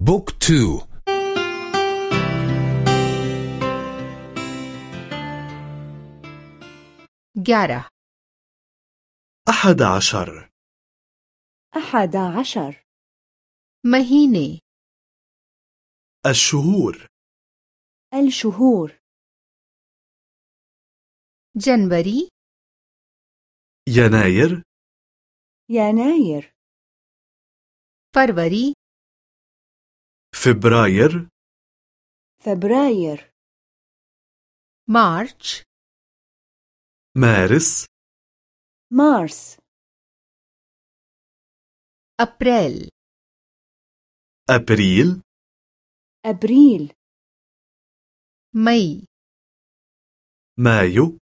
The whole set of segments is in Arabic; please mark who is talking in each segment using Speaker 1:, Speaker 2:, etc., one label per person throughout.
Speaker 1: بوك تو.
Speaker 2: جارة.
Speaker 3: أحد عشر.
Speaker 4: أحد عشر.
Speaker 2: مهيني
Speaker 3: الشهور.
Speaker 4: الشهور.
Speaker 2: جنوري.
Speaker 3: يناير.
Speaker 4: يناير.
Speaker 2: फ़रवरी.
Speaker 3: فبراير
Speaker 4: فبراير
Speaker 2: मार्च
Speaker 3: مارس
Speaker 4: مارس
Speaker 2: अप्रैल
Speaker 3: أبريل
Speaker 4: أبريل
Speaker 2: मई
Speaker 3: مايو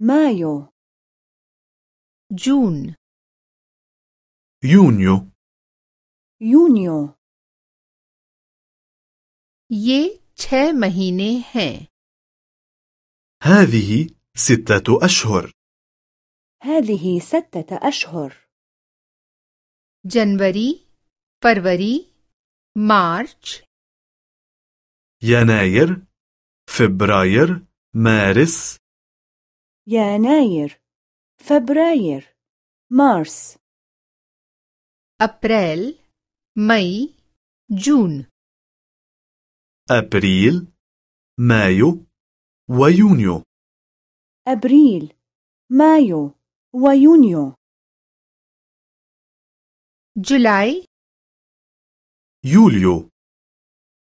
Speaker 4: مايو
Speaker 2: جون
Speaker 3: يونيو
Speaker 4: يونيو.
Speaker 2: ये छह महीने हैं
Speaker 3: هذه ستة أشهر
Speaker 4: هذه ستة أشهر
Speaker 2: जनवरी फरवरी मार्च
Speaker 3: يناير فبراير مارس
Speaker 4: يناير فبراير مارس
Speaker 2: अप्रैल मई जून
Speaker 3: أبريل مايو ويونيو.
Speaker 4: أبريل مايو ويونيو.
Speaker 2: जुलाई
Speaker 3: يوليو.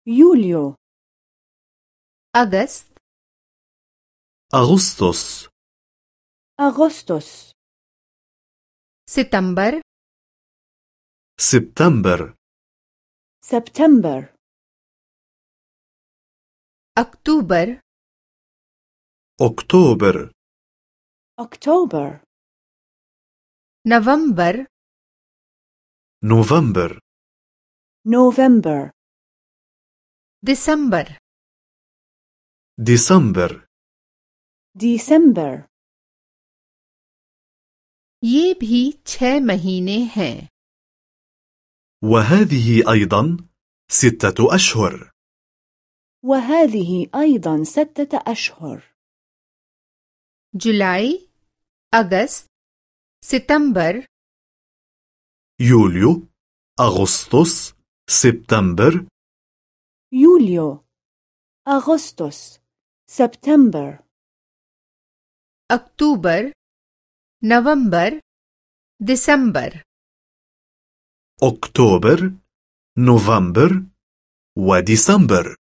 Speaker 4: يوليو.
Speaker 2: أغسط
Speaker 3: أغسطس.
Speaker 4: أغسطس.
Speaker 2: سبتمبر
Speaker 3: سبتمبر.
Speaker 4: سبتمبر.
Speaker 2: अक्टूबर
Speaker 3: أكتوبر
Speaker 4: أكتوبر
Speaker 2: नवंबर
Speaker 3: نوفمبر
Speaker 4: نوفمبر
Speaker 2: दिसंबर
Speaker 3: ديسمبر
Speaker 4: ديسمبر
Speaker 2: ये भी छह महीने हैं
Speaker 3: وهذه أيضا ستة أشهر
Speaker 4: وهذه أيضا ستة أشهر.
Speaker 2: جولاي أغسط سبتمبر.
Speaker 3: يوليو أغسطس سبتمبر.
Speaker 4: يوليو أغسطس سبتمبر.
Speaker 2: أكتوبر نوفمبر ديسمبر.
Speaker 3: أكتوبر نوفمبر وديسمبر.